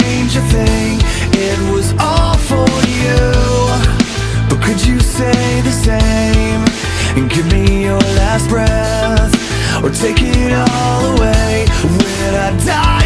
change a thing. It was all for you. But could you say the same? And give me your last breath Or take it all away. When I die